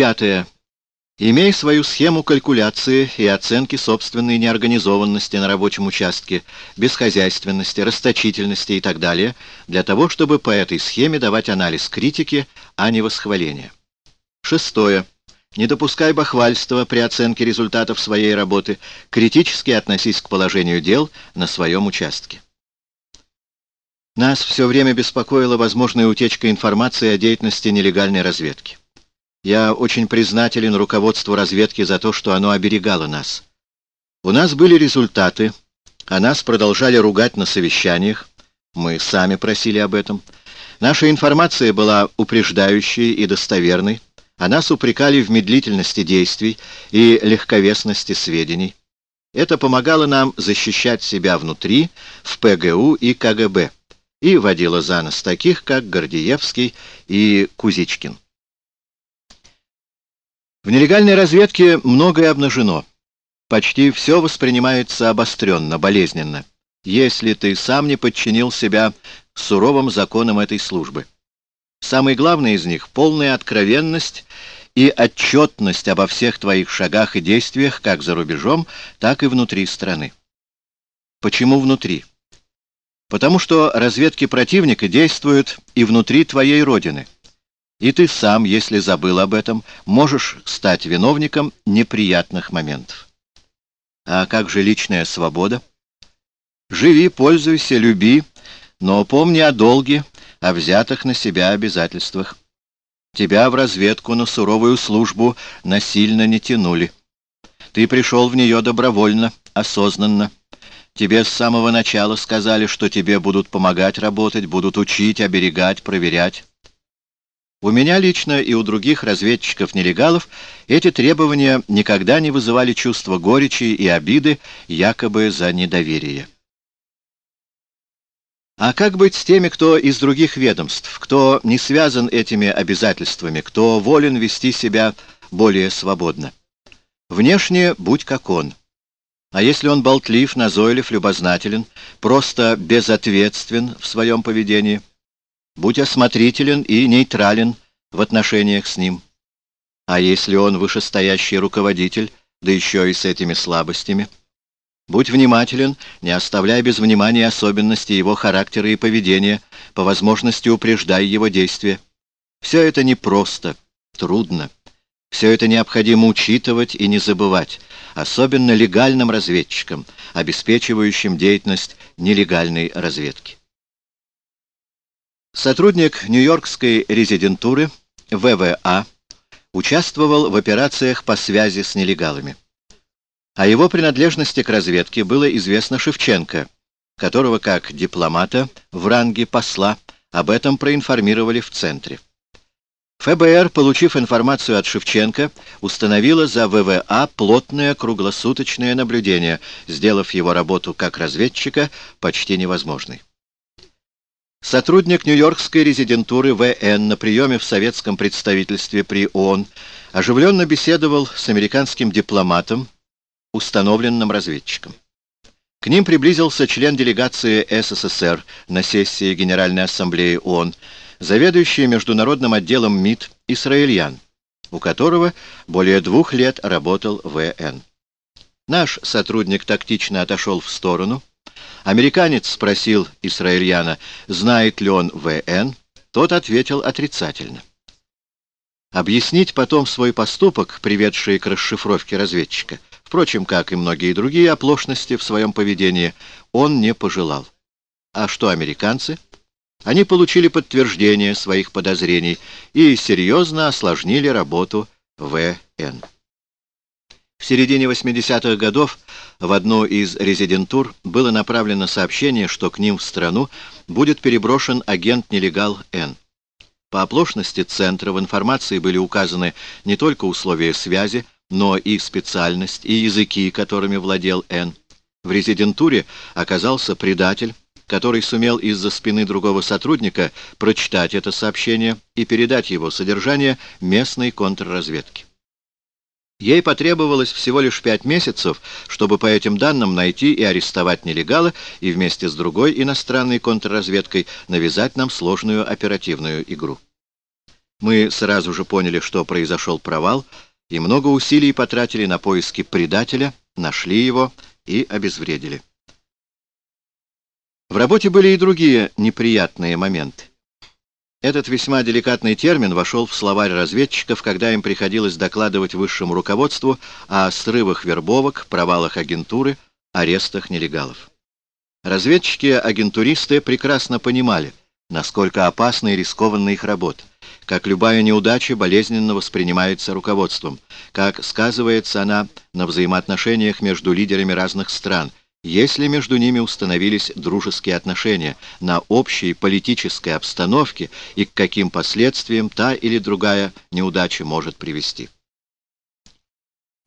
Пятое. Имей свою схему калькуляции и оценки собственной неорганизованности на рабочем участке, бесхозяйственности, расточительности и так далее, для того, чтобы по этой схеме давать анализ критики, а не восхваления. Шестое. Не допускай бахвальства при оценке результатов своей работы, критически относись к положению дел на своем участке. Нас все время беспокоила возможная утечка информации о деятельности нелегальной разведки. Я очень признателен руководству разведки за то, что оно оберегало нас. У нас были результаты, а нас продолжали ругать на совещаниях. Мы сами просили об этом. Наша информация была упреждающей и достоверной, а нас упрекали в медлительности действий и легковесности сведений. Это помогало нам защищать себя внутри, в ПГУ и КГБ, и водило за нос таких, как Гордеевский и Кузичкин. В нелегальной разведке многое обнажено. Почти все воспринимается обостренно, болезненно, если ты сам не подчинил себя суровым законам этой службы. Самый главный из них — полная откровенность и отчетность обо всех твоих шагах и действиях как за рубежом, так и внутри страны. Почему внутри? Потому что разведки противника действуют и внутри твоей родины. И ты сам, если забыл об этом, можешь стать виновником неприятных моментов. А как же личная свобода? Живи, пользуйся, люби, но помни о долге, о взятых на себя обязательствах. Тебя в разведку на суровую службу насильно не тянули. Ты пришел в нее добровольно, осознанно. Тебе с самого начала сказали, что тебе будут помогать работать, будут учить, оберегать, проверять. У меня лично и у других разведчиков-нелегалов эти требования никогда не вызывали чувства горечи и обиды, якобы за недоверие. А как быть с теми, кто из других ведомств, кто не связан этими обязательствами, кто волен вести себя более свободно? Внешне будь как он. А если он болтлив, назойлив, любознателен, просто безответствен в своем поведении – Будь осмотрителен и нейтрален в отношениях с ним. А если он вышестоящий руководитель, да еще и с этими слабостями? Будь внимателен, не оставляй без внимания особенности его характера и поведения, по возможности упреждай его действия. Все это непросто, трудно. Все это необходимо учитывать и не забывать, особенно легальным разведчикам, обеспечивающим деятельность нелегальной разведки. Сотрудник Нью-Йоркской резидентуры ВВА участвовал в операциях по связи с нелегалами. О его принадлежности к разведке было известно Шевченко, которого как дипломата в ранге посла об этом проинформировали в центре. ФБР, получив информацию от Шевченко, установила за ВВА плотное круглосуточное наблюдение, сделав его работу как разведчика почти невозможной. Сотрудник Нью-Йоркской резидентуры В.Н. на приеме в советском представительстве при ООН оживленно беседовал с американским дипломатом, установленным разведчиком. К ним приблизился член делегации СССР на сессии Генеральной Ассамблеи ООН, заведующий международным отделом МИД Исраильян, у которого более двух лет работал В.Н. Наш сотрудник тактично отошел в сторону, Американец спросил Исраильяна, знает ли он В.Н., тот ответил отрицательно. Объяснить потом свой поступок, приведший к расшифровке разведчика, впрочем, как и многие другие оплошности в своем поведении, он не пожелал. А что американцы? Они получили подтверждение своих подозрений и серьезно осложнили работу В.Н. В середине 80-х годов в одну из резидентур было направлено сообщение, что к ним в страну будет переброшен агент-нелегал Н. По оплошности центра в информации были указаны не только условия связи, но и специальность, и языки, которыми владел Н. В резидентуре оказался предатель, который сумел из-за спины другого сотрудника прочитать это сообщение и передать его содержание местной контрразведке. Ей потребовалось всего лишь пять месяцев, чтобы по этим данным найти и арестовать нелегала и вместе с другой иностранной контрразведкой навязать нам сложную оперативную игру. Мы сразу же поняли, что произошел провал, и много усилий потратили на поиски предателя, нашли его и обезвредили. В работе были и другие неприятные моменты. Этот весьма деликатный термин вошел в словарь разведчиков, когда им приходилось докладывать высшему руководству о срывах вербовок, провалах агентуры, арестах нелегалов. Разведчики-агентуристы прекрасно понимали, насколько опасна и рискованна их работа, как любая неудача болезненно воспринимается руководством, как сказывается она на взаимоотношениях между лидерами разных стран, если между ними установились дружеские отношения, на общей политической обстановке и к каким последствиям та или другая неудача может привести.